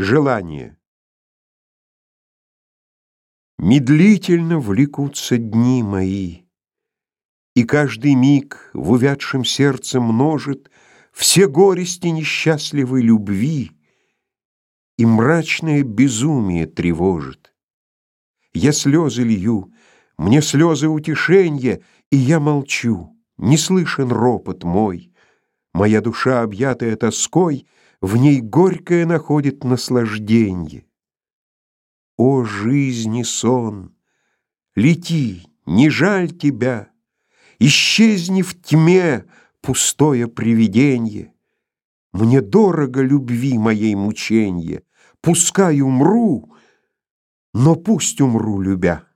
Желание Медлительно влекутся дни мои, И каждый миг в увядшем сердце множит Все горести несчастливой любви, И мрачное безумие тревожит. Я слезы лью, мне слезы утешенья, И я молчу, не слышен ропот мой. Моя душа, объятая тоской, в ней горькое находит наслажденье. О, жизни сон! Лети, не жаль тебя, Исчезни в тьме, пустое привиденье. Мне дорого любви моей мученье, Пускай умру, но пусть умру любя.